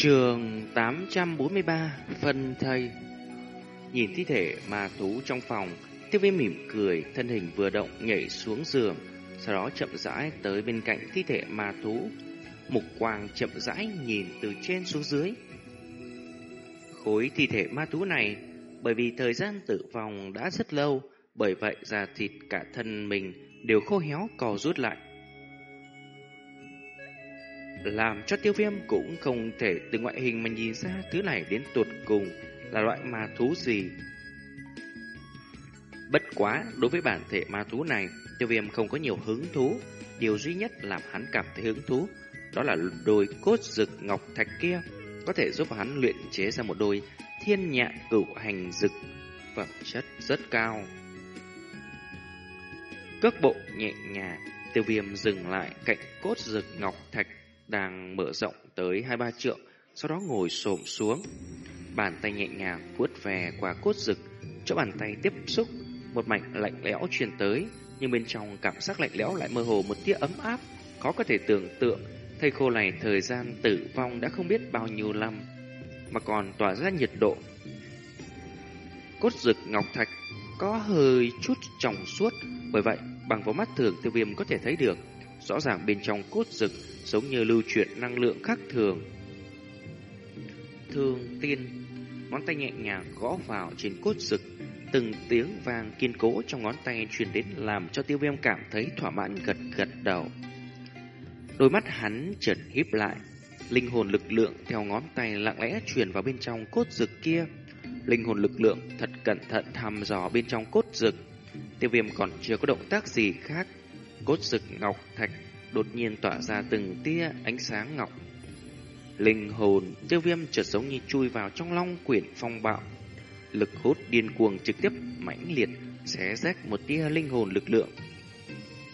Trường 843 Phân thây. Nhìn thi thể ma thú trong phòng, Tiêu viêm mỉm cười, Thân hình vừa động nhảy xuống giường, Sau đó chậm rãi tới bên cạnh thi thể ma thú Mục quang chậm rãi nhìn từ trên xuống dưới. Khối thi thể ma thú này, Bởi vì thời gian tử vong đã rất lâu, Bởi vậy da thịt cả thân mình Đều khô héo cò rút lại làm cho tiêu viêm cũng không thể từ ngoại hình mà nhìn ra thứ này đến tột cùng là loại ma thú gì. Bất quá, đối với bản thể ma thú này, tiêu viêm không có nhiều hứng thú. Điều duy nhất làm hắn cảm thấy hứng thú, đó là đôi cốt rực ngọc thạch kia, có thể giúp hắn luyện chế ra một đôi thiên nhạ cửu hành rực, phẩm chất rất cao. Cước bộ nhẹ nhàng, tiêu viêm dừng lại cạnh cốt rực ngọc thạch đang mở rộng tới hai ba trượng, sau đó ngồi xổm xuống. Bàn tay nhẹ nhàng vuốt về qua cốt rực, chỗ bàn tay tiếp xúc, một mảnh lạnh lẽo truyền tới, nhưng bên trong cảm giác lạnh lẽo lại mơ hồ một tia ấm áp, khó có thể tưởng tượng. Thầy khô này thời gian tử vong đã không biết bao nhiêu năm, mà còn tỏa ra nhiệt độ. Cốt rực ngọc thạch có hơi chút trong suốt, bởi vậy bằng vào mắt thường tiêu viêm có thể thấy được, rõ ràng bên trong cốt rực giống như lưu chuyển năng lượng khác thường. Thương tiên, ngón tay nhẹ nhàng gõ vào trên cốt rực, từng tiếng vàng kiên cố trong ngón tay truyền đến làm cho tiêu viêm cảm thấy thỏa mãn gật gật đầu. Đôi mắt hắn chợt híp lại, linh hồn lực lượng theo ngón tay lặng lẽ truyền vào bên trong cốt rực kia. Linh hồn lực lượng thật cẩn thận thăm dò bên trong cốt rực. Tiêu viêm còn chưa có động tác gì khác. Cốt rực ngọc thạch đột nhiên tỏa ra từng tia ánh sáng ngọc. Linh hồn tiêu viêm chợt giống như chui vào trong long quyển phong bạo. Lực hút điên cuồng trực tiếp mãnh liệt, xé rách một tia linh hồn lực lượng.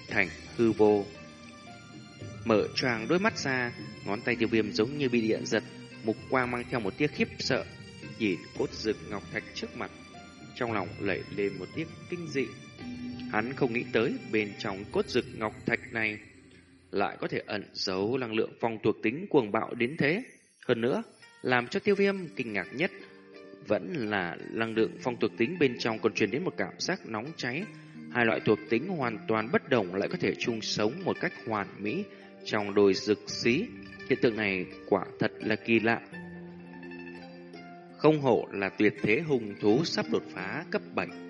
Thành hư vô. Mở choàng đôi mắt ra, ngón tay tiêu viêm giống như bị điện giật, mục quang mang theo một tia khiếp sợ. Nhìn cốt rực ngọc thạch trước mặt, trong lòng lẩy lên một tia kinh dị. Hắn không nghĩ tới bên trong cốt rực ngọc thạch này lại có thể ẩn giấu năng lượng phong thuộc tính cuồng bạo đến thế. Hơn nữa, làm cho tiêu viêm kinh ngạc nhất vẫn là năng lượng phong thuộc tính bên trong còn truyền đến một cảm giác nóng cháy. Hai loại thuộc tính hoàn toàn bất đồng lại có thể chung sống một cách hoàn mỹ trong đôi rực xí. Hiện tượng này quả thật là kỳ lạ. Không hổ là tuyệt thế hùng thú sắp đột phá cấp 7.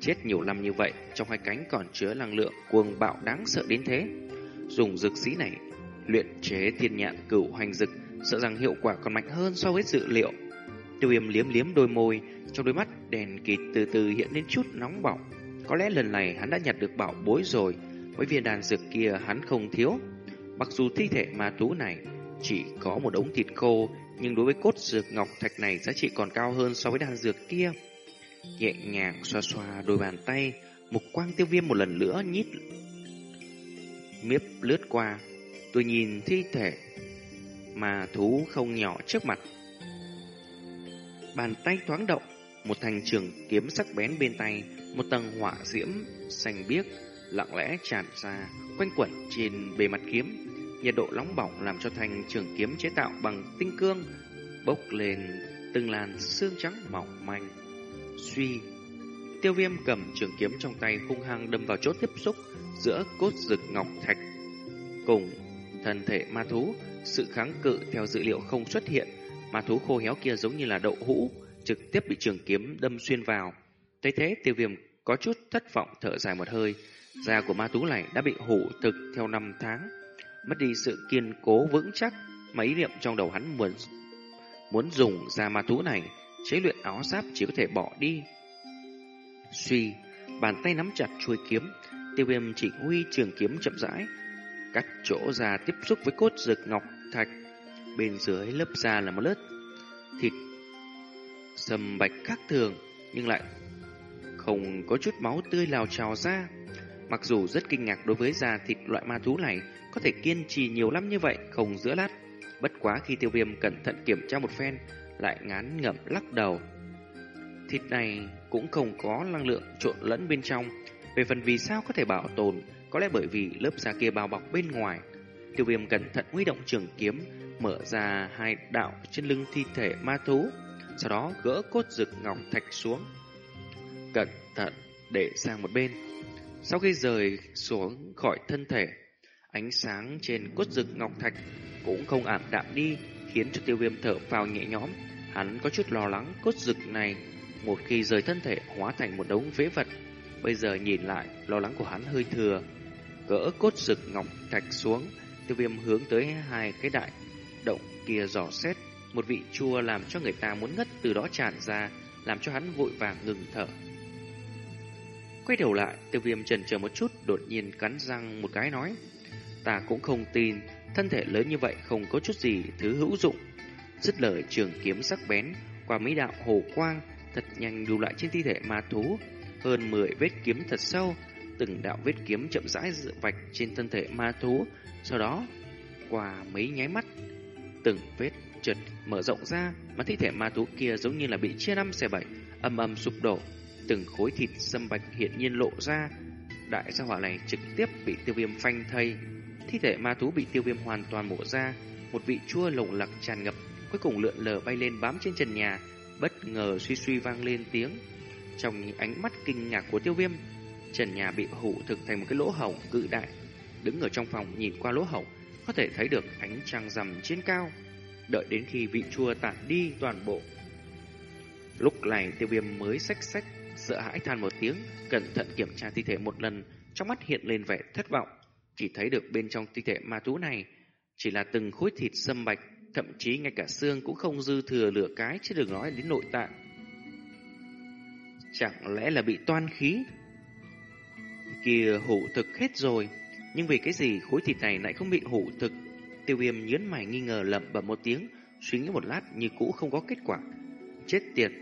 Chết nhiều năm như vậy, trong hai cánh còn chứa năng lượng cuồng bạo đáng sợ đến thế dùng dược sĩ này luyện chế thiên nhạn cửu hành dực, sợ rằng hiệu quả còn mạnh hơn so với dự liệu. Tiêu viêm liếm liếm đôi môi, trong đôi mắt đèn kịt từ từ hiện lên chút nóng bỏng. Có lẽ lần này hắn đã nhặt được bảo bối rồi, với viên đàn dược kia hắn không thiếu. Mặc dù thi thể ma tú này chỉ có một đống thịt khô, nhưng đối với cốt dược ngọc thạch này giá trị còn cao hơn so với đàn dược kia. Nhẹ nhàng xoa xoa đôi bàn tay, mục quang tiêu viêm một lần nữa nhít miếp lướt qua. Tôi nhìn thi thể mà thú không nhỏ trước mặt. Bàn tay thoáng động, một thành trường kiếm sắc bén bên tay, một tầng hỏa diễm xanh biếc lặng lẽ tràn ra, quanh quẩn trên bề mặt kiếm. Nhiệt độ nóng bỏng làm cho thành trường kiếm chế tạo bằng tinh cương bốc lên từng làn xương trắng mỏng manh. Suy, tiêu viêm cầm trường kiếm trong tay hung hăng đâm vào chốt tiếp xúc, giữa cốt rực ngọc thạch. Cùng thân thể ma thú, sự kháng cự theo dữ liệu không xuất hiện, ma thú khô héo kia giống như là đậu hũ, trực tiếp bị trường kiếm đâm xuyên vào. Thấy thế, tiêu viêm có chút thất vọng thở dài một hơi, da của ma thú này đã bị hủ thực theo năm tháng, mất đi sự kiên cố vững chắc, mấy niệm trong đầu hắn muốn muốn dùng da ma thú này chế luyện áo giáp chỉ có thể bỏ đi. Suy, bàn tay nắm chặt chuôi kiếm, Tiêu viêm chỉ huy trường kiếm chậm rãi, cắt chỗ ra tiếp xúc với cốt rực ngọc thạch. Bên dưới lớp da là một lớp thịt sầm bạch khác thường, nhưng lại không có chút máu tươi lào trào ra. Mặc dù rất kinh ngạc đối với da thịt loại ma thú này có thể kiên trì nhiều lắm như vậy không giữa lát. Bất quá khi tiêu viêm cẩn thận kiểm tra một phen, lại ngán ngẩm lắc đầu. Thịt này cũng không có năng lượng trộn lẫn bên trong, về phần vì sao có thể bảo tồn, có lẽ bởi vì lớp da kia bao bọc bên ngoài Tiêu viêm cẩn thận huy động trường kiếm, mở ra hai đạo trên lưng thi thể ma thú, sau đó gỡ cốt rực ngọc thạch xuống. Cẩn thận để sang một bên. Sau khi rời xuống khỏi thân thể, ánh sáng trên cốt rực ngọc thạch cũng không ảm đạm đi, khiến cho tiêu viêm thở phào nhẹ nhõm. Hắn có chút lo lắng cốt rực này một khi rời thân thể hóa thành một đống phế vật. Bây giờ nhìn lại, lo lắng của hắn hơi thừa. Gỡ cốt rực ngọc thạch xuống, tiêu viêm hướng tới hai cái đại động kia dò xét. Một vị chua làm cho người ta muốn ngất từ đó tràn ra, làm cho hắn vội vàng ngừng thở. Quay đầu lại, tiêu viêm trần chờ một chút, đột nhiên cắn răng một cái nói. Ta cũng không tin, thân thể lớn như vậy không có chút gì thứ hữu dụng. Dứt lời trường kiếm sắc bén, qua mấy đạo hồ quang, thật nhanh lưu lại trên thi thể ma thú. Hơn 10 vết kiếm thật sâu, từng đạo vết kiếm chậm rãi dự vạch trên thân thể ma thú. Sau đó, qua mấy nháy mắt, từng vết chợt mở rộng ra, mà thi thể ma thú kia giống như là bị chia năm xẻ bảy, âm âm sụp đổ. Từng khối thịt sâm bạch hiện nhiên lộ ra, đại gia hỏa này trực tiếp bị tiêu viêm phanh thây. Thi thể ma thú bị tiêu viêm hoàn toàn mổ ra, một vị chua lồng lặc tràn ngập, cuối cùng lượn lờ bay lên bám trên trần nhà, bất ngờ suy suy vang lên tiếng. Trong ánh mắt kinh ngạc của tiêu viêm, trần nhà bị hủ thực thành một cái lỗ hổng cự đại. Đứng ở trong phòng nhìn qua lỗ hổng, có thể thấy được ánh trăng rằm trên cao. Đợi đến khi vị chua tản đi toàn bộ. Lúc này tiêu viêm mới xách xách, sợ hãi than một tiếng, cẩn thận kiểm tra thi thể một lần, trong mắt hiện lên vẻ thất vọng. Chỉ thấy được bên trong thi thể ma thú này chỉ là từng khối thịt sâm bạch, thậm chí ngay cả xương cũng không dư thừa lửa cái chứ đừng nói đến nội tạng. Chẳng lẽ là bị toan khí? Kìa hủ thực hết rồi, nhưng vì cái gì khối thịt này lại không bị hủ thực? Tiêu viêm nhớn mày nghi ngờ lẩm bẩm một tiếng, suy nghĩ một lát như cũ không có kết quả. Chết tiệt,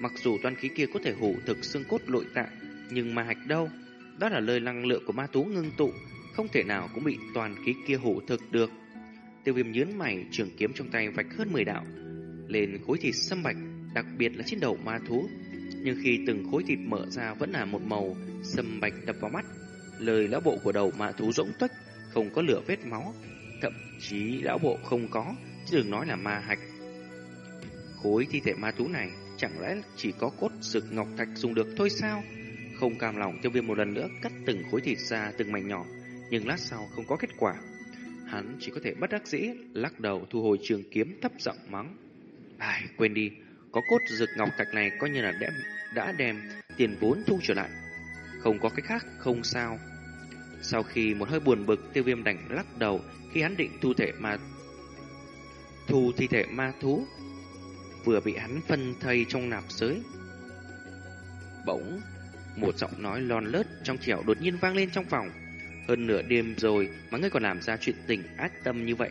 mặc dù toan khí kia có thể hủ thực xương cốt nội tạng, nhưng mà hạch đâu? Đó là lời năng lượng của ma thú ngưng tụ, không thể nào cũng bị toàn khí kia hủ thực được. Tiêu viêm nhớn mày, trường kiếm trong tay vạch hơn 10 đạo, lên khối thịt sâm bạch, đặc biệt là trên đầu ma thú. Nhưng khi từng khối thịt mở ra vẫn là một màu sâm bạch đập vào mắt, lời lão bộ của đầu ma thú rỗng tuếch, không có lửa vết máu, thậm chí lão bộ không có, chứ đừng nói là ma hạch. Khối thi thể ma thú này chẳng lẽ chỉ có cốt sực ngọc thạch dùng được thôi sao? Không cam lòng tiêu viêm một lần nữa cắt từng khối thịt ra từng mảnh nhỏ, nhưng lát sau không có kết quả. Hắn chỉ có thể bất đắc dĩ, lắc đầu thu hồi trường kiếm thấp giọng mắng. Ai, quên đi, có cốt rực ngọc thạch này coi như là đem, đã đem tiền vốn thu trở lại. Không có cách khác, không sao. Sau khi một hơi buồn bực, tiêu viêm đành lắc đầu khi hắn định thu thể ma thu thi thể ma thú vừa bị hắn phân thây trong nạp giới. Bỗng, một giọng nói lon lớt trong trẻo đột nhiên vang lên trong phòng. Hơn nửa đêm rồi mà ngươi còn làm ra chuyện tình ác tâm như vậy.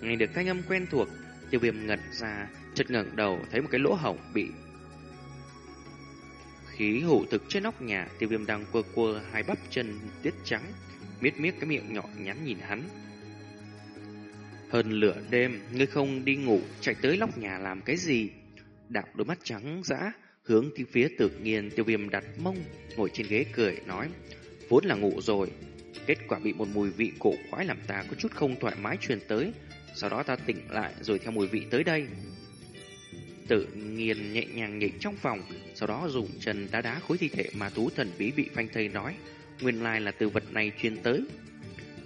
Nghe được thanh âm quen thuộc, tiêu viêm ngật ra, chợt ngẩng đầu thấy một cái lỗ hổng bị khí hủ thực trên nóc nhà, tiêu viêm đang quơ quơ hai bắp chân tiết trắng, miết miết cái miệng nhỏ nhắn nhìn hắn. Hơn lửa đêm, ngươi không đi ngủ, chạy tới lóc nhà làm cái gì? Đạo đôi mắt trắng dã, hướng tới phía tự nhiên tiêu viêm đặt mông, ngồi trên ghế cười, nói, vốn là ngủ rồi. Kết quả bị một mùi vị cổ quái làm ta có chút không thoải mái truyền tới, sau đó ta tỉnh lại rồi theo mùi vị tới đây. Tự nhiên nhẹ nhàng nhảy trong phòng, sau đó dùng chân đá đá khối thi thể mà thú thần bí bị phanh thây nói, nguyên lai là từ vật này truyền tới.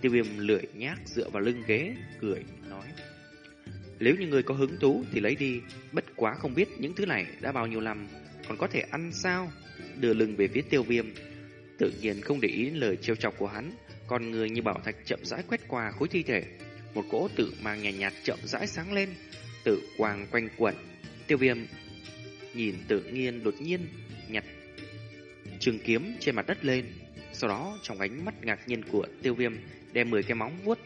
Tiêu viêm lưỡi nhác dựa vào lưng ghế, cười, nói. Nếu như người có hứng thú thì lấy đi, bất quá không biết những thứ này đã bao nhiêu năm, còn có thể ăn sao? Đưa lưng về phía tiêu viêm, tự nhiên không để ý lời trêu chọc của hắn, con người như bảo thạch chậm rãi quét qua khối thi thể. Một cỗ tự mang nhàn nhạt, nhạt chậm rãi sáng lên, tự quang quanh quẩn. Tiêu viêm nhìn tự nhiên đột nhiên nhặt trường kiếm trên mặt đất lên. Sau đó trong ánh mắt ngạc nhiên của tiêu viêm đem 10 cái móng vuốt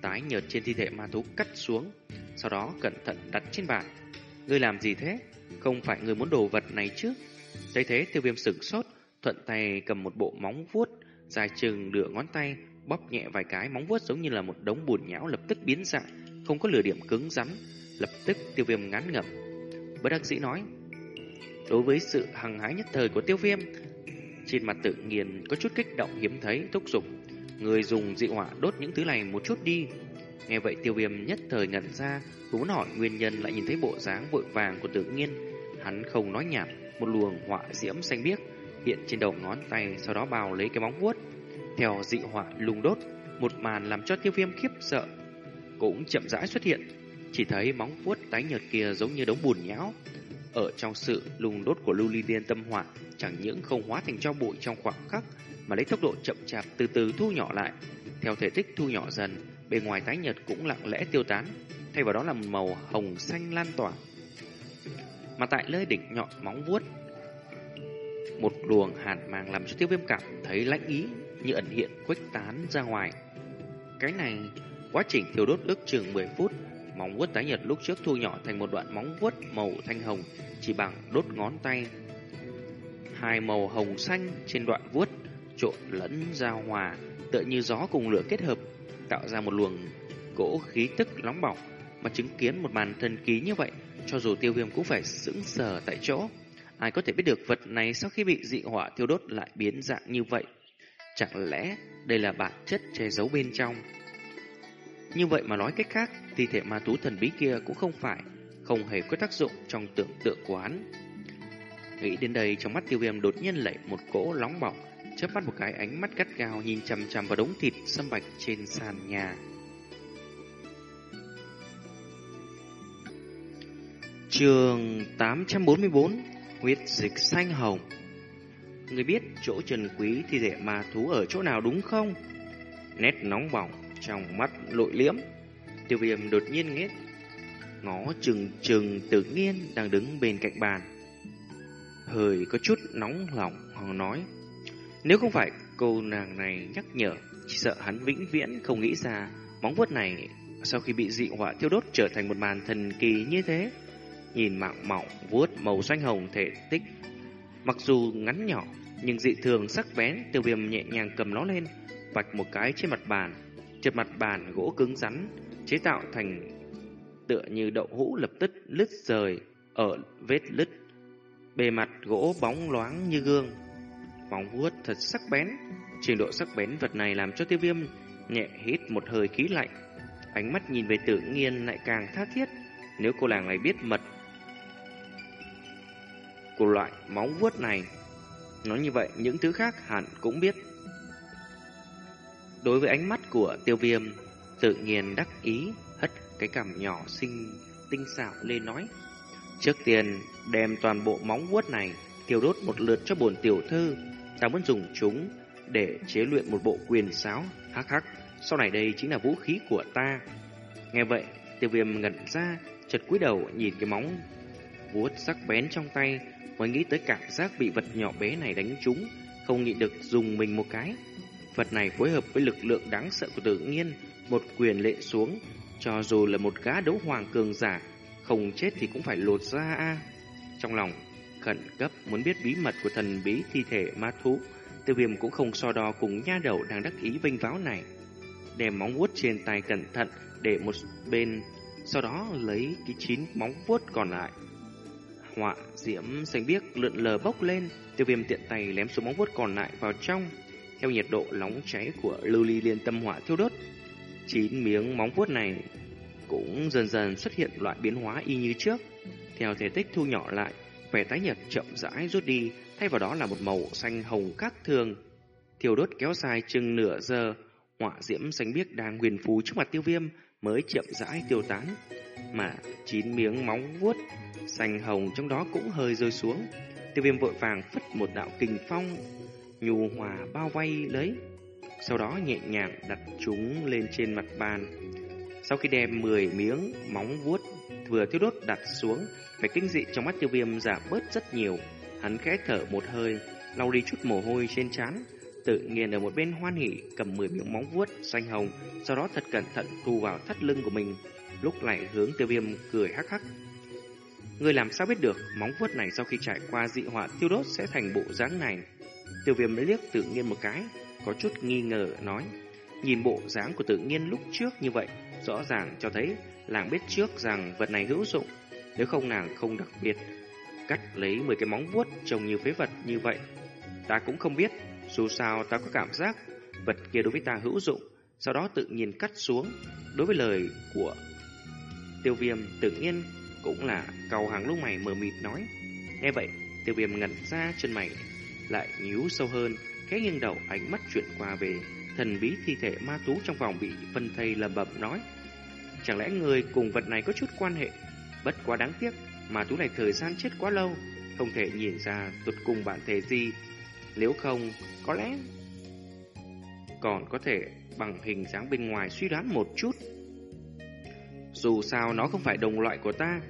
tái nhợt trên thi thể ma thú cắt xuống, sau đó cẩn thận đặt trên bàn. Ngươi làm gì thế? Không phải ngươi muốn đồ vật này chứ? Thấy thế tiêu viêm sửng sốt, thuận tay cầm một bộ móng vuốt dài chừng nửa ngón tay, bóp nhẹ vài cái móng vuốt giống như là một đống bùn nhão lập tức biến dạng, không có lửa điểm cứng rắn, lập tức tiêu viêm ngán ngẩm. Bất đắc dĩ nói, đối với sự hằng hái nhất thời của tiêu viêm, trên mặt tự nhiên có chút kích động hiếm thấy thúc giục Người dùng dị hỏa đốt những thứ này một chút đi Nghe vậy tiêu viêm nhất thời ngẩn ra, muốn hỏi nguyên nhân lại nhìn thấy bộ dáng vội vàng của tự nhiên. Hắn không nói nhảm, một luồng họa diễm xanh biếc hiện trên đầu ngón tay, sau đó bào lấy cái móng vuốt. Theo dị hỏa lùng đốt, một màn làm cho tiêu viêm khiếp sợ, cũng chậm rãi xuất hiện. Chỉ thấy móng vuốt tái nhợt kia giống như đống bùn nhão. Ở trong sự lùng đốt của lưu ly liên tâm hỏa, chẳng những không hóa thành cho bụi trong khoảng khắc, mà lấy tốc độ chậm chạp từ từ thu nhỏ lại. Theo thể tích thu nhỏ dần, bề ngoài tái nhợt cũng lặng lẽ tiêu tán, thay vào đó là màu hồng xanh lan tỏa. Mà tại nơi đỉnh nhọn móng vuốt, một luồng hàn mang làm cho tiêu viêm cảm thấy lãnh ý như ẩn hiện khuếch tán ra ngoài. Cái này, quá trình thiêu đốt ước chừng 10 phút, móng vuốt tái nhật lúc trước thu nhỏ thành một đoạn móng vuốt màu thanh hồng chỉ bằng đốt ngón tay. Hai màu hồng xanh trên đoạn vuốt trộn lẫn giao hòa, tựa như gió cùng lửa kết hợp, tạo ra một luồng cỗ khí tức nóng bỏng. Mà chứng kiến một màn thần ký như vậy, cho dù tiêu viêm cũng phải sững sờ tại chỗ. Ai có thể biết được vật này sau khi bị dị hỏa thiêu đốt lại biến dạng như vậy? Chẳng lẽ đây là bản chất che giấu bên trong? Như vậy mà nói cách khác, thi thể ma thú thần bí kia cũng không phải, không hề có tác dụng trong tưởng tượng của hắn. Nghĩ đến đây, trong mắt tiêu viêm đột nhiên lẩy một cỗ nóng bỏng, chớp mắt một cái ánh mắt gắt gao nhìn chằm chằm vào đống thịt sâm bạch trên sàn nhà. Trường 844 Huyết dịch xanh hồng. Người biết chỗ trần quý thi thể ma thú ở chỗ nào đúng không? Nét nóng bỏng trong mắt lội liễm Tiêu viêm đột nhiên nghét Ngó chừng chừng tự nhiên đang đứng bên cạnh bàn. Hơi có chút nóng lòng hoàng nói, Nếu không phải cô nàng này nhắc nhở, Chỉ sợ hắn vĩnh viễn không nghĩ ra Móng vuốt này sau khi bị dị họa thiêu đốt trở thành một màn thần kỳ như thế. Nhìn mạng mỏng vuốt màu xanh hồng thể tích. Mặc dù ngắn nhỏ, Nhưng dị thường sắc bén, Tiêu viêm nhẹ nhàng cầm nó lên, Vạch một cái trên mặt bàn. Trên mặt bàn gỗ cứng rắn, Chế tạo thành tựa như đậu hũ lập tức lứt rời Ở vết lứt. Bề mặt gỗ bóng loáng như gương, Móng vuốt thật sắc bén. Trình độ sắc bén vật này làm cho tiêu viêm Nhẹ hít một hơi khí lạnh. Ánh mắt nhìn về tự nhiên lại càng tha thiết. Nếu cô làng này biết mật của loại móng vuốt này. Nói như vậy, những thứ khác hẳn cũng biết. Đối với ánh mắt của tiêu viêm, tự nhiên đắc ý, hất cái cằm nhỏ xinh tinh xảo lên nói. Trước tiên, đem toàn bộ móng vuốt này tiêu đốt một lượt cho bổn tiểu thư. Ta muốn dùng chúng để chế luyện một bộ quyền sáo. Hắc hắc, sau này đây chính là vũ khí của ta. Nghe vậy, tiêu viêm ngẩn ra, chật cúi đầu nhìn cái móng vuốt sắc bén trong tay, mới nghĩ tới cảm giác bị vật nhỏ bé này đánh trúng, không nhịn được dùng mình một cái. Vật này phối hợp với lực lượng đáng sợ của tự nhiên, một quyền lệ xuống, cho dù là một gã đấu hoàng cường giả, không chết thì cũng phải lột ra a. Trong lòng khẩn cấp muốn biết bí mật của thần bí thi thể ma thú, Tiêu Viêm cũng không so đo cùng nha đầu đang đắc ý vinh váo này. Đem móng vuốt trên tay cẩn thận để một bên, sau đó lấy cái chín móng vuốt còn lại họa diễm xanh biếc lượn lờ bốc lên, tiêu viêm tiện tay lém số móng vuốt còn lại vào trong, theo nhiệt độ nóng cháy của lưu ly liên tâm hỏa thiêu đốt. Chín miếng móng vuốt này cũng dần dần xuất hiện loại biến hóa y như trước. Theo thể tích thu nhỏ lại, vẻ tái nhật chậm rãi rút đi, thay vào đó là một màu xanh hồng khác thường. Thiêu đốt kéo dài chừng nửa giờ, họa diễm xanh biếc đang huyền phú trước mặt tiêu viêm mới chậm rãi tiêu tán. Mà chín miếng móng vuốt xanh hồng trong đó cũng hơi rơi xuống. Tiêu viêm vội vàng phất một đạo kình phong, nhu hòa bao vây lấy. Sau đó nhẹ nhàng đặt chúng lên trên mặt bàn. Sau khi đem 10 miếng móng vuốt vừa thiêu đốt đặt xuống, vẻ kinh dị trong mắt tiêu viêm giảm bớt rất nhiều. Hắn khẽ thở một hơi, lau đi chút mồ hôi trên trán, tự nhiên ở một bên hoan hỉ cầm 10 miếng móng vuốt xanh hồng, sau đó thật cẩn thận thu vào thắt lưng của mình, lúc lại hướng tiêu viêm cười hắc hắc. Người làm sao biết được móng vuốt này sau khi trải qua dị họa tiêu đốt sẽ thành bộ dáng này? Tiêu viêm liếc tự nhiên một cái, có chút nghi ngờ nói. Nhìn bộ dáng của tự nhiên lúc trước như vậy, rõ ràng cho thấy làng biết trước rằng vật này hữu dụng. Nếu không nàng không đặc biệt, cắt lấy 10 cái móng vuốt trông như phế vật như vậy. Ta cũng không biết, dù sao ta có cảm giác vật kia đối với ta hữu dụng, sau đó tự nhiên cắt xuống. Đối với lời của tiêu viêm tự nhiên cũng là cầu hàng lúc mày mờ mịt nói. Nghe vậy, tiêu viêm ngẩn ra chân mày lại nhíu sâu hơn, khẽ nghiêng đầu ánh mắt chuyển qua về thần bí thi thể ma tú trong vòng bị phân thây lầm bẩm nói. Chẳng lẽ người cùng vật này có chút quan hệ? Bất quá đáng tiếc, ma tú này thời gian chết quá lâu, không thể nhìn ra tuột cùng bản thể gì. Nếu không, có lẽ còn có thể bằng hình dáng bên ngoài suy đoán một chút. Dù sao nó không phải đồng loại của ta,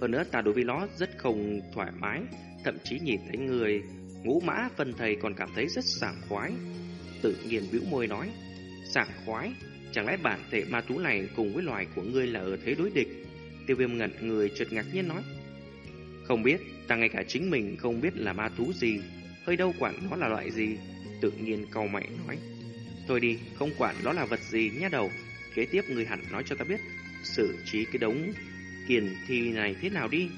hơn nữa ta đối với nó rất không thoải mái, thậm chí nhìn thấy người ngũ mã phân thầy còn cảm thấy rất sảng khoái. Tự nhiên bĩu môi nói, sảng khoái, chẳng lẽ bản thể ma tú này cùng với loài của ngươi là ở thế đối địch? Tiêu viêm ngẩn người chợt ngạc nhiên nói, không biết, ta ngay cả chính mình không biết là ma thú gì, hơi đâu quản nó là loại gì. Tự nhiên cầu mày nói, thôi đi, không quản nó là vật gì nhá đầu. Kế tiếp người hẳn nói cho ta biết, xử trí cái đống kiền thi này thế nào đi.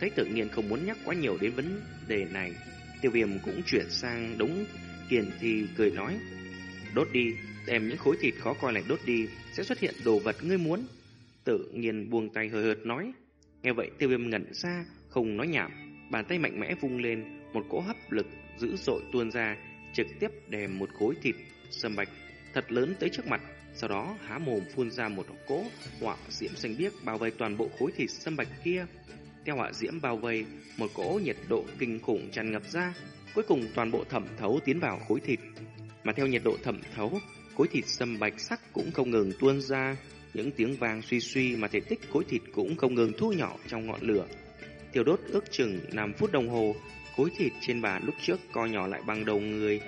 Thấy tự nhiên không muốn nhắc quá nhiều đến vấn đề này, tiêu viêm cũng chuyển sang đống kiền thi cười nói, đốt đi, đem những khối thịt khó coi này đốt đi, sẽ xuất hiện đồ vật ngươi muốn. Tự nhiên buông tay hơi hợt nói, nghe vậy tiêu viêm ngẩn ra, không nói nhảm, bàn tay mạnh mẽ vung lên, một cỗ hấp lực dữ dội tuôn ra, trực tiếp đè một khối thịt sâm bạch thật lớn tới trước mặt, sau đó há mồm phun ra một cỗ hỏa diễm xanh biếc bao vây toàn bộ khối thịt sâm bạch kia. Theo hỏa diễm bao vây, một cỗ nhiệt độ kinh khủng tràn ngập ra, cuối cùng toàn bộ thẩm thấu tiến vào khối thịt. Mà theo nhiệt độ thẩm thấu, khối thịt sâm bạch sắc cũng không ngừng tuôn ra, những tiếng vang suy suy mà thể tích khối thịt cũng không ngừng thu nhỏ trong ngọn lửa. Tiêu đốt ước chừng 5 phút đồng hồ, khối thịt trên bàn lúc trước co nhỏ lại bằng đầu người.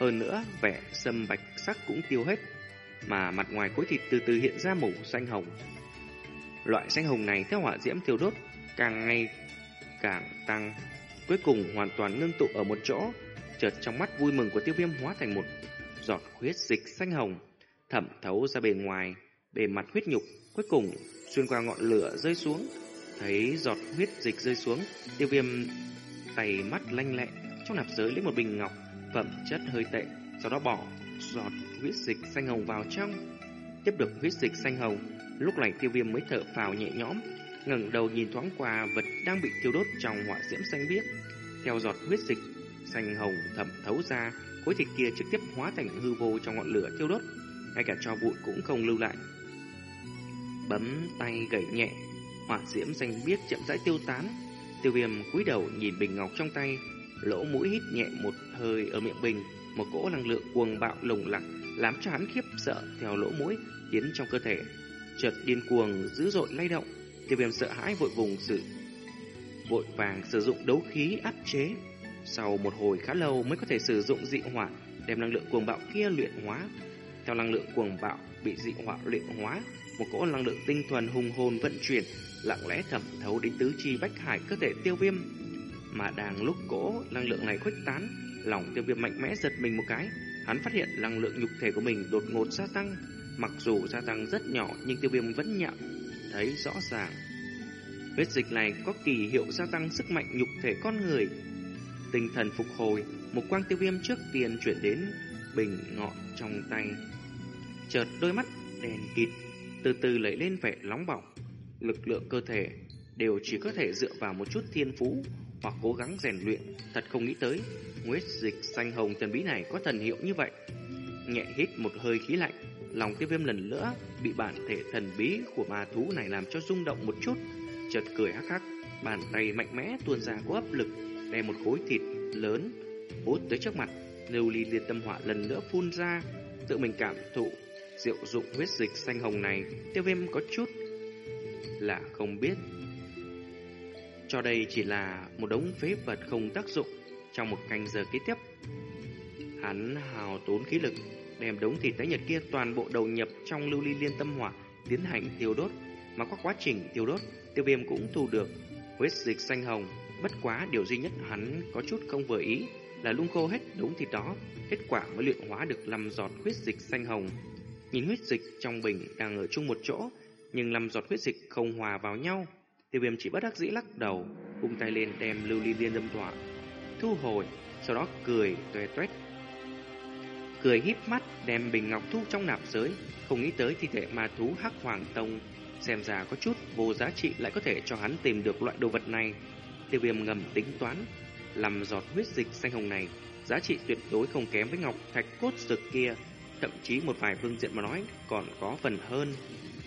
Hơn nữa, vẻ sâm bạch sắc cũng tiêu hết, mà mặt ngoài khối thịt từ từ hiện ra màu xanh hồng. Loại xanh hồng này theo hỏa diễm tiêu đốt càng ngày càng tăng, cuối cùng hoàn toàn ngưng tụ ở một chỗ, chợt trong mắt vui mừng của tiêu viêm hóa thành một giọt huyết dịch xanh hồng, thẩm thấu ra bề ngoài, bề mặt huyết nhục, cuối cùng xuyên qua ngọn lửa rơi xuống, Thấy giọt huyết dịch rơi xuống, tiêu viêm tay mắt lanh lẹ, trong nạp giới lấy một bình ngọc, phẩm chất hơi tệ, sau đó bỏ giọt huyết dịch xanh hồng vào trong. Tiếp được huyết dịch xanh hồng, lúc này tiêu viêm mới thở phào nhẹ nhõm, ngẩng đầu nhìn thoáng qua vật đang bị thiêu đốt trong hỏa diễm xanh biếc. Theo giọt huyết dịch xanh hồng thẩm thấu ra, khối thịt kia trực tiếp hóa thành hư vô trong ngọn lửa thiêu đốt, ngay cả cho bụi cũng không lưu lại. Bấm tay gẩy nhẹ, hỏa diễm xanh biếc chậm rãi tiêu tán. Tiêu viêm cúi đầu nhìn bình ngọc trong tay, lỗ mũi hít nhẹ một hơi ở miệng bình, một cỗ năng lượng cuồng bạo lồng lặc làm cho hắn khiếp sợ theo lỗ mũi tiến trong cơ thể. Chợt điên cuồng dữ dội lay động, tiêu viêm sợ hãi vội vùng sự vội vàng sử dụng đấu khí áp chế. Sau một hồi khá lâu mới có thể sử dụng dị hỏa đem năng lượng cuồng bạo kia luyện hóa. Theo năng lượng cuồng bạo bị dị hỏa luyện hóa, một cỗ năng lượng tinh thuần hùng hồn vận chuyển lặng lẽ thẩm thấu đến tứ chi bách hải cơ thể tiêu viêm. Mà đang lúc cỗ năng lượng này khuếch tán, lòng tiêu viêm mạnh mẽ giật mình một cái, hắn phát hiện năng lượng nhục thể của mình đột ngột gia tăng. Mặc dù gia tăng rất nhỏ nhưng tiêu viêm vẫn nhận thấy rõ ràng. Huyết dịch này có kỳ hiệu gia tăng sức mạnh nhục thể con người. Tinh thần phục hồi, một quang tiêu viêm trước tiên chuyển đến bình ngọn trong tay. Chợt đôi mắt đèn kịt, từ từ lấy lên vẻ nóng bỏng lực lượng cơ thể đều chỉ có thể dựa vào một chút thiên phú hoặc cố gắng rèn luyện. Thật không nghĩ tới, huyết dịch xanh hồng thần bí này có thần hiệu như vậy. Nhẹ hít một hơi khí lạnh, lòng tiêu viêm lần nữa bị bản thể thần bí của ma thú này làm cho rung động một chút. Chợt cười hắc hắc, bàn tay mạnh mẽ tuôn ra có áp lực, đem một khối thịt lớn hút tới trước mặt. Lưu ly liệt tâm hỏa lần nữa phun ra, tự mình cảm thụ diệu dụng huyết dịch xanh hồng này, tiêu viêm có chút là không biết. Cho đây chỉ là một đống phế vật không tác dụng trong một canh giờ kế tiếp. Hắn hào tốn khí lực, đem đống thịt tái nhật kia toàn bộ đầu nhập trong lưu ly liên tâm hỏa, tiến hành tiêu đốt. Mà qua quá trình tiêu đốt, tiêu viêm cũng thu được huyết dịch xanh hồng. Bất quá điều duy nhất hắn có chút không vừa ý là lung khô hết đống thịt đó, kết quả mới luyện hóa được 5 giọt huyết dịch xanh hồng. Nhìn huyết dịch trong bình đang ở chung một chỗ, nhưng 5 giọt huyết dịch không hòa vào nhau. Tiêu viêm chỉ bất đắc dĩ lắc đầu, vung tay lên đem lưu ly liên dâm tỏa, thu hồi, sau đó cười tuê tuét. Cười híp mắt đem bình ngọc thu trong nạp giới, không nghĩ tới thi thể ma thú hắc hoàng tông xem ra có chút vô giá trị lại có thể cho hắn tìm được loại đồ vật này. Tiêu viêm ngầm tính toán, làm giọt huyết dịch xanh hồng này, giá trị tuyệt đối không kém với ngọc thạch cốt rực kia, thậm chí một vài phương diện mà nói còn có phần hơn.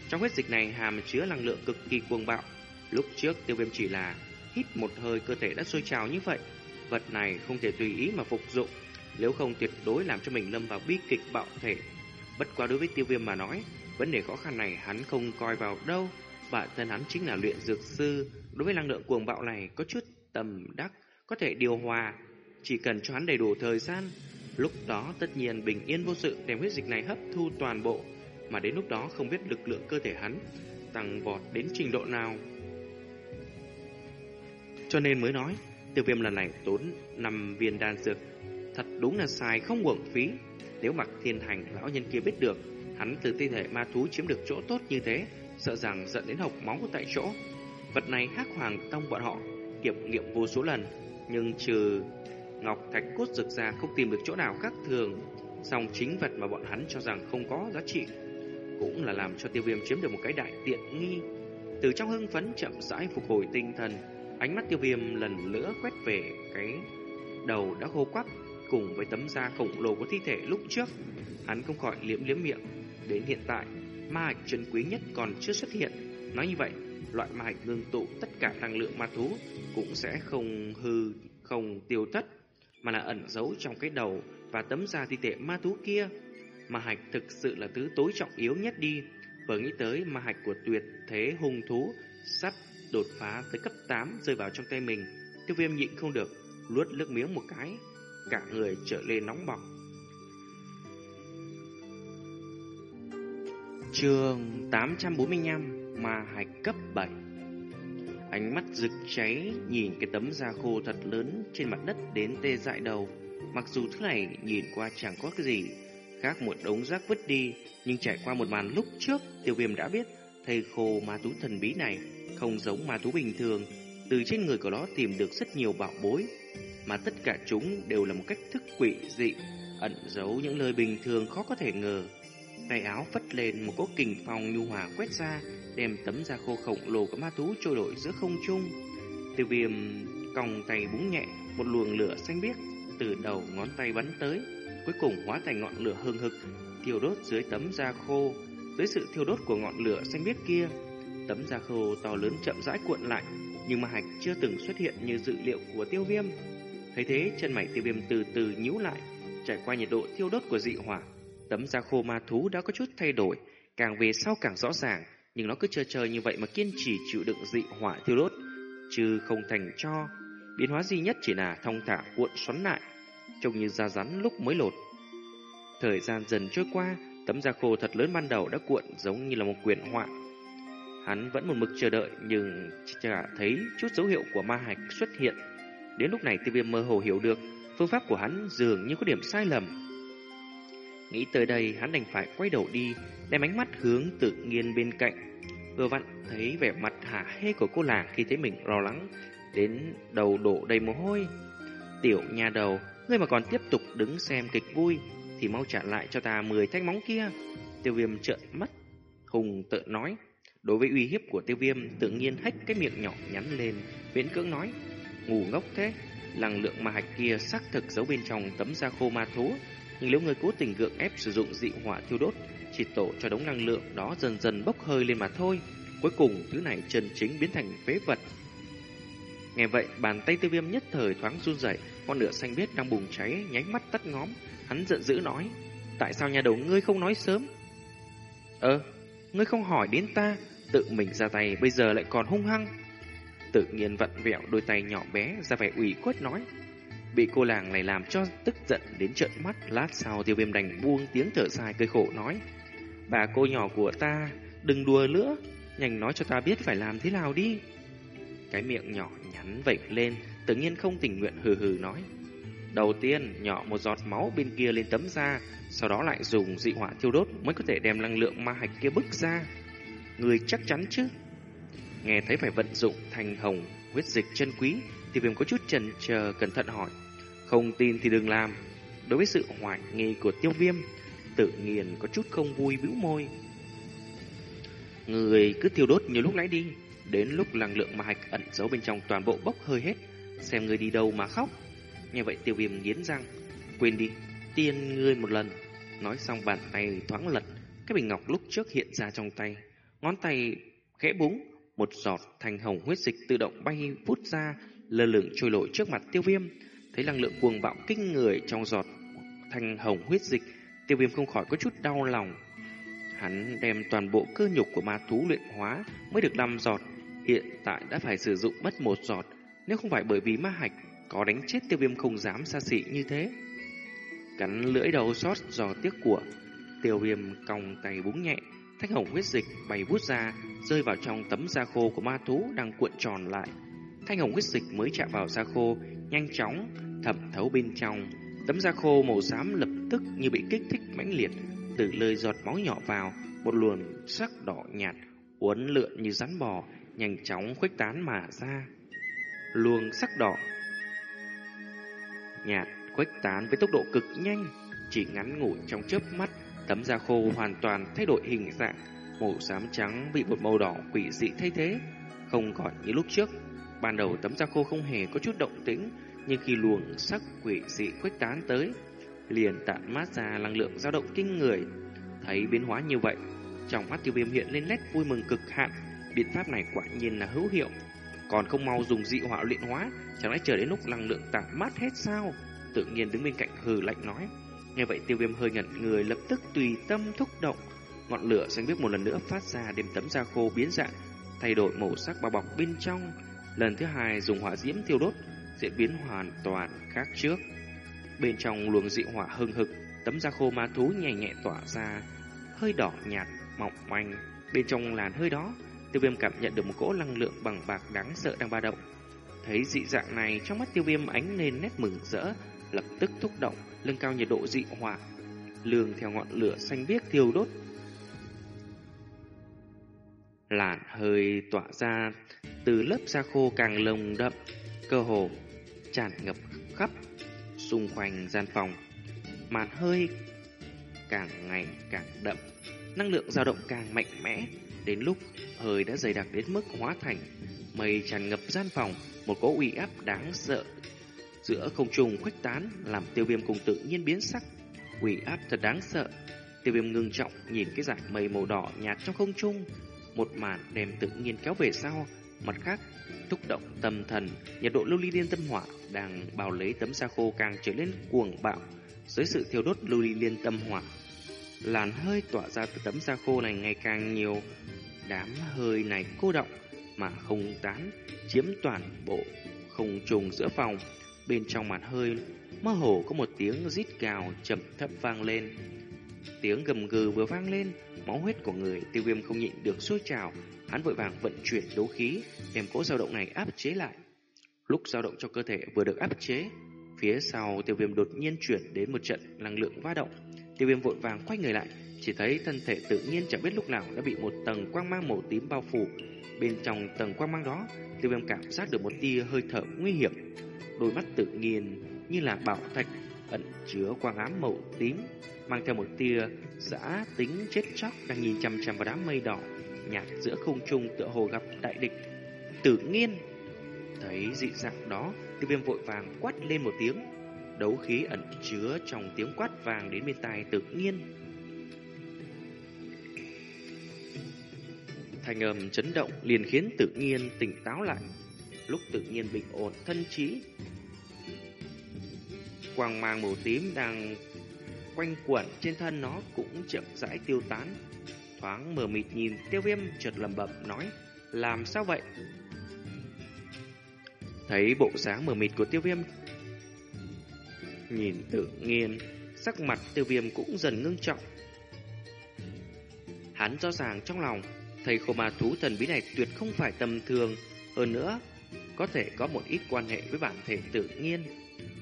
Trong huyết dịch này hàm chứa năng lượng cực kỳ cuồng bạo. Lúc trước tiêu viêm chỉ là hít một hơi cơ thể đã sôi trào như vậy. Vật này không thể tùy ý mà phục dụng, nếu không tuyệt đối làm cho mình lâm vào bi kịch bạo thể. Bất quá đối với tiêu viêm mà nói, vấn đề khó khăn này hắn không coi vào đâu. Bản thân hắn chính là luyện dược sư, đối với năng lượng cuồng bạo này có chút tầm đắc, có thể điều hòa. Chỉ cần cho hắn đầy đủ thời gian, lúc đó tất nhiên bình yên vô sự đem huyết dịch này hấp thu toàn bộ, mà đến lúc đó không biết lực lượng cơ thể hắn tăng vọt đến trình độ nào. Cho nên mới nói, tiêu viêm lần này tốn 5 viên đan dược, thật đúng là xài không uổng phí. Nếu mặc thiên hành lão nhân kia biết được, hắn từ thi thể ma thú chiếm được chỗ tốt như thế, sợ rằng dẫn đến hộc máu tại chỗ. Vật này hắc hoàng tông bọn họ kiểm nghiệm vô số lần, nhưng trừ ngọc thạch cốt rực ra không tìm được chỗ nào khác thường. Song chính vật mà bọn hắn cho rằng không có giá trị cũng là làm cho tiêu viêm chiếm được một cái đại tiện nghi. Từ trong hưng phấn chậm rãi phục hồi tinh thần, ánh mắt tiêu viêm lần nữa quét về cái đầu đã khô quắp cùng với tấm da khổng lồ của thi thể lúc trước. Hắn không khỏi liếm liếm miệng. Đến hiện tại, ma hạch chân quý nhất còn chưa xuất hiện. Nói như vậy, loại ma hạch ngưng tụ tất cả năng lượng ma thú cũng sẽ không hư, không tiêu thất, mà là ẩn giấu trong cái đầu và tấm da thi thể ma thú kia. Ma hạch thực sự là thứ tối trọng yếu nhất đi. Vừa nghĩ tới ma hạch của tuyệt thế hung thú sắp đột phá tới cấp 8 rơi vào trong tay mình. Tiêu viêm nhịn không được, luốt nước miếng một cái, cả người trở lên nóng bỏng. Trường 845 Ma hạch cấp 7 Ánh mắt rực cháy nhìn cái tấm da khô thật lớn trên mặt đất đến tê dại đầu. Mặc dù thứ này nhìn qua chẳng có cái gì khác một đống rác vứt đi, nhưng trải qua một màn lúc trước, tiêu viêm đã biết thầy khô ma thú thần bí này không giống ma thú bình thường, từ trên người của nó tìm được rất nhiều bảo bối, mà tất cả chúng đều là một cách thức quỷ dị, ẩn giấu những lời bình thường khó có thể ngờ. Tay áo phất lên một cỗ kình phong nhu hòa quét ra, đem tấm da khô khổng lồ của ma thú trôi nổi giữa không trung. Tiêu viêm còng tay búng nhẹ, một luồng lửa xanh biếc từ đầu ngón tay bắn tới, cuối cùng hóa thành ngọn lửa hừng hực, thiêu đốt dưới tấm da khô. Dưới sự thiêu đốt của ngọn lửa xanh biếc kia, tấm da khô to lớn chậm rãi cuộn lại, nhưng mà hạch chưa từng xuất hiện như dự liệu của tiêu viêm. Thấy thế, chân mày tiêu viêm từ từ nhíu lại, trải qua nhiệt độ thiêu đốt của dị hỏa. Tấm da khô ma thú đã có chút thay đổi, càng về sau càng rõ ràng, nhưng nó cứ chờ chờ như vậy mà kiên trì chịu đựng dị hỏa thiêu đốt, chứ không thành cho. Biến hóa duy nhất chỉ là thông thả cuộn xoắn lại, trông như da rắn lúc mới lột. Thời gian dần trôi qua, tấm da khô thật lớn ban đầu đã cuộn giống như là một quyển họa. Hắn vẫn một mực chờ đợi nhưng chả thấy chút dấu hiệu của ma hạch xuất hiện. Đến lúc này tiêu viêm mơ hồ hiểu được phương pháp của hắn dường như có điểm sai lầm. Nghĩ tới đây hắn đành phải quay đầu đi, đem ánh mắt hướng tự nhiên bên cạnh. Vừa vặn thấy vẻ mặt hả hê của cô làng khi thấy mình lo lắng, đến đầu đổ đầy mồ hôi. Tiểu nhà đầu, ngươi mà còn tiếp tục đứng xem kịch vui, thì mau trả lại cho ta 10 thanh móng kia. Tiêu viêm trợn mắt, hùng tự nói. Đối với uy hiếp của tiêu viêm, tự nhiên hách cái miệng nhỏ nhắn lên, viễn cưỡng nói. Ngủ ngốc thế, năng lượng ma hạch kia xác thực giấu bên trong tấm da khô ma thú. Nhưng nếu người cố tình gượng ép sử dụng dị hỏa thiêu đốt, chỉ tổ cho đống năng lượng đó dần dần bốc hơi lên mà thôi. Cuối cùng, thứ này chân chính biến thành phế vật. Nghe vậy, bàn tay tiêu viêm nhất thời thoáng run rẩy, con lửa xanh biếc đang bùng cháy, nhánh mắt tắt ngóm. Hắn giận dữ nói, tại sao nhà đầu ngươi không nói sớm? Ơ, ngươi không hỏi đến ta, tự mình ra tay bây giờ lại còn hung hăng. Tự nhiên vặn vẹo đôi tay nhỏ bé ra vẻ ủy khuất nói. Bị cô làng này làm cho tức giận đến trợn mắt, lát sau tiêu viêm đành buông tiếng thở dài cười khổ nói. Bà cô nhỏ của ta, đừng đùa nữa, nhanh nói cho ta biết phải làm thế nào đi. Cái miệng nhỏ nhắn vểnh lên, tự nhiên không tình nguyện hừ hừ nói. Đầu tiên, nhỏ một giọt máu bên kia lên tấm da, sau đó lại dùng dị hỏa thiêu đốt mới có thể đem năng lượng ma hạch kia bức ra. Người chắc chắn chứ? Nghe thấy phải vận dụng thành hồng, huyết dịch chân quý, thì viêm có chút chần chờ cẩn thận hỏi. Không tin thì đừng làm. Đối với sự hoài nghi của tiêu viêm, Tự nhiên có chút không vui bĩu môi. Người cứ thiêu đốt như lúc nãy đi, đến lúc năng lượng ma hạch ẩn giấu bên trong toàn bộ bốc hơi hết, xem người đi đâu mà khóc. Như vậy tiêu viêm nghiến răng, quên đi, tiên ngươi một lần. Nói xong bàn tay thoáng lật, cái bình ngọc lúc trước hiện ra trong tay. Ngón tay khẽ búng, một giọt thành hồng huyết dịch tự động bay vút ra, lơ lửng trôi nổi trước mặt tiêu viêm. Thấy năng lượng cuồng bạo kinh người trong giọt thành hồng huyết dịch, tiêu viêm không khỏi có chút đau lòng. Hắn đem toàn bộ cơ nhục của ma thú luyện hóa mới được 5 giọt, hiện tại đã phải sử dụng mất một giọt, nếu không phải bởi vì ma hạch có đánh chết tiêu viêm không dám xa xỉ như thế. Cắn lưỡi đầu sót do tiếc của, tiêu viêm còng tay búng nhẹ, thanh hồng huyết dịch bay vút ra, rơi vào trong tấm da khô của ma thú đang cuộn tròn lại. Thanh hồng huyết dịch mới chạm vào da khô, nhanh chóng thẩm thấu bên trong. Tấm da khô màu xám lập tức như bị kích thích mãnh liệt, từ lời giọt máu nhỏ vào, một luồng sắc đỏ nhạt uốn lượn như rắn bò, nhanh chóng khuếch tán mà ra. Luồng sắc đỏ nhạt khuếch tán với tốc độ cực nhanh, chỉ ngắn ngủi trong chớp mắt, tấm da khô hoàn toàn thay đổi hình dạng, màu xám trắng bị một màu đỏ quỷ dị thay thế, không còn như lúc trước. Ban đầu tấm da khô không hề có chút động tĩnh, nhưng khi luồng sắc quỷ dị khuếch tán tới, liền tản mát ra năng lượng dao động kinh người. Thấy biến hóa như vậy, trong mắt tiêu viêm hiện lên nét vui mừng cực hạn, biện pháp này quả nhiên là hữu hiệu. Còn không mau dùng dị hỏa luyện hóa, chẳng lẽ chờ đến lúc năng lượng tản mát hết sao? Tự nhiên đứng bên cạnh hừ lạnh nói. Nghe vậy tiêu viêm hơi ngẩn người lập tức tùy tâm thúc động. Ngọn lửa xanh biếc một lần nữa phát ra đem tấm da khô biến dạng, thay đổi màu sắc bao bọc bên trong. Lần thứ hai dùng hỏa diễm tiêu đốt, diễn biến hoàn toàn khác trước. Bên trong luồng dị hỏa hưng hực, tấm da khô ma thú nhẹ nhẹ tỏa ra, hơi đỏ nhạt, mỏng manh. Bên trong làn hơi đó, tiêu viêm cảm nhận được một cỗ năng lượng bằng bạc đáng sợ đang ba động. Thấy dị dạng này, trong mắt tiêu viêm ánh lên nét mừng rỡ, lập tức thúc động, nâng cao nhiệt độ dị hỏa. Lường theo ngọn lửa xanh biếc thiêu đốt. Làn hơi tỏa ra từ lớp da khô càng lồng đậm, cơ hồ tràn ngập khắp xung quanh gian phòng. Màn hơi càng ngày càng đậm, năng lượng dao động càng mạnh mẽ, đến lúc hơi đã dày đặc đến mức hóa thành mây tràn ngập gian phòng, một cỗ uy áp đáng sợ giữa không trung khuếch tán làm tiêu viêm cùng tự nhiên biến sắc, uy áp thật đáng sợ. Tiêu viêm ngưng trọng nhìn cái dải mây màu đỏ nhạt trong không trung, một màn đem tự nhiên kéo về sau, mặt khác thúc động tâm thần, nhiệt độ lưu ly liên tâm hỏa đang bao lấy tấm sa khô càng trở lên cuồng bạo dưới sự thiêu đốt lưu ly liên tâm hỏa. Làn hơi tỏa ra từ tấm da khô này ngày càng nhiều, đám hơi này cô động mà không tán, chiếm toàn bộ không trùng giữa phòng. Bên trong màn hơi, mơ hồ có một tiếng rít gào chậm thấp vang lên. Tiếng gầm gừ vừa vang lên, máu huyết của người tiêu viêm không nhịn được sôi trào, hắn vội vàng vận chuyển đấu khí, đem cỗ dao động này áp chế lại. Lúc dao động cho cơ thể vừa được áp chế, phía sau tiêu viêm đột nhiên chuyển đến một trận năng lượng va động. Tiêu viêm vội vàng quay người lại, chỉ thấy thân thể tự nhiên chẳng biết lúc nào đã bị một tầng quang mang màu tím bao phủ. Bên trong tầng quang mang đó, tiêu viêm cảm giác được một tia hơi thở nguy hiểm. Đôi mắt tự nhiên như là bảo thạch ẩn chứa quang ám màu tím, mang theo một tia giã tính chết chóc đang nhìn chằm chằm vào đám mây đỏ nhạt giữa không trung tựa hồ gặp đại địch. Tự nhiên thấy dị dạng đó, tiêu viêm vội vàng quát lên một tiếng, đấu khí ẩn chứa trong tiếng quát vàng đến bên tai tự nhiên. Thành âm chấn động liền khiến tự nhiên tỉnh táo lại. Lúc tự nhiên bình ổn thân trí, quang mang màu tím đang quanh quẩn trên thân nó cũng chậm rãi tiêu tán. Thoáng mờ mịt nhìn tiêu viêm chợt lầm bẩm nói, làm sao vậy? Thấy bộ dáng mờ mịt của tiêu viêm, nhìn tự nhiên, sắc mặt tiêu viêm cũng dần ngưng trọng. Hắn rõ ràng trong lòng, thầy khổ ma thú thần bí này tuyệt không phải tầm thường, hơn nữa, có thể có một ít quan hệ với bản thể tự nhiên.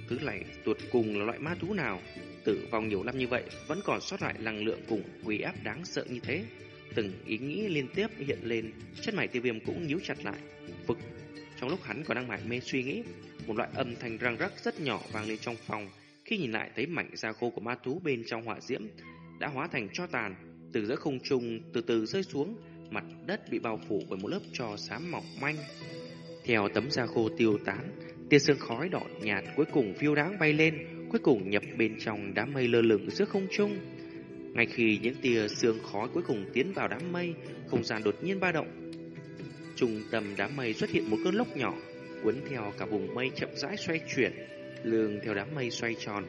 Thứ này tuột cùng là loại ma thú nào? Tử vong nhiều năm như vậy, vẫn còn sót lại năng lượng cùng quý áp đáng sợ như thế. Từng ý nghĩ liên tiếp hiện lên, chân mày tiêu viêm cũng nhíu chặt lại. Vực, trong lúc hắn còn đang mải mê suy nghĩ, một loại âm thanh răng rắc rất nhỏ vang lên trong phòng. Khi nhìn lại thấy mảnh da khô của ma thú bên trong hỏa diễm, đã hóa thành cho tàn, từ giữa không trung từ từ rơi xuống, mặt đất bị bao phủ bởi một lớp trò xám mỏng manh. Theo tấm da khô tiêu tán, tia sương khói đỏ nhạt cuối cùng phiêu đáng bay lên, cuối cùng nhập bên trong đám mây lơ lửng giữa không trung. Ngay khi những tia sương khói cuối cùng tiến vào đám mây, không gian đột nhiên ba động. Trung tâm đám mây xuất hiện một cơn lốc nhỏ, cuốn theo cả vùng mây chậm rãi xoay chuyển, lường theo đám mây xoay tròn.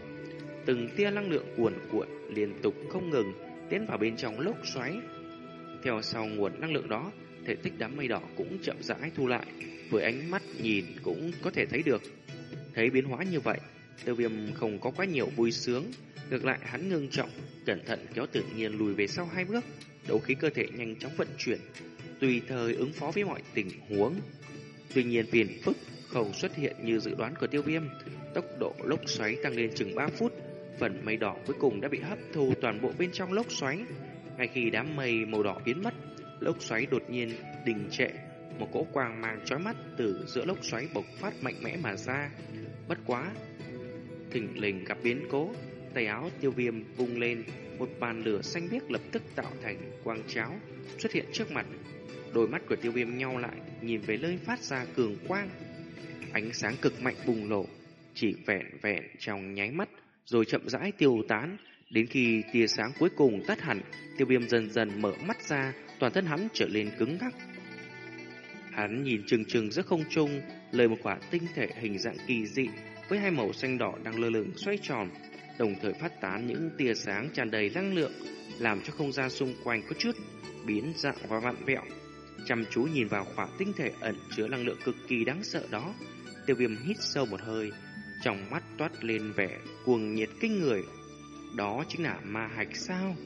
Từng tia năng lượng cuồn cuộn liên tục không ngừng tiến vào bên trong lốc xoáy. Theo sau nguồn năng lượng đó, thể tích đám mây đỏ cũng chậm rãi thu lại, với ánh mắt nhìn cũng có thể thấy được. Thấy biến hóa như vậy, tiêu viêm không có quá nhiều vui sướng, ngược lại hắn ngưng trọng, cẩn thận kéo tự nhiên lùi về sau hai bước, đấu khí cơ thể nhanh chóng vận chuyển, tùy thời ứng phó với mọi tình huống. Tuy nhiên phiền phức không xuất hiện như dự đoán của tiêu viêm, tốc độ lốc xoáy tăng lên chừng 3 phút, phần mây đỏ cuối cùng đã bị hấp thu toàn bộ bên trong lốc xoáy. Ngay khi đám mây màu đỏ biến mất, lốc xoáy đột nhiên đình trệ, một cỗ quang mang chói mắt từ giữa lốc xoáy bộc phát mạnh mẽ mà ra. Bất quá, thình lình gặp biến cố, tay áo tiêu viêm vung lên, một bàn lửa xanh biếc lập tức tạo thành quang cháo xuất hiện trước mặt. Đôi mắt của tiêu viêm nhau lại, nhìn về nơi phát ra cường quang. Ánh sáng cực mạnh bùng nổ, chỉ vẹn vẹn trong nháy mắt, rồi chậm rãi tiêu tán. Đến khi tia sáng cuối cùng tắt hẳn, tiêu viêm dần dần mở mắt ra, toàn thân hắn trở lên cứng ngắc. Hắn nhìn chừng chừng giữa không trung, lời một quả tinh thể hình dạng kỳ dị với hai màu xanh đỏ đang lơ lửng xoay tròn, đồng thời phát tán những tia sáng tràn đầy năng lượng, làm cho không gian xung quanh có chút biến dạng và vặn vẹo. Chăm chú nhìn vào khoảng tinh thể ẩn chứa năng lượng cực kỳ đáng sợ đó, tiêu viêm hít sâu một hơi, trong mắt toát lên vẻ cuồng nhiệt kinh người. Đó chính là ma hạch sao?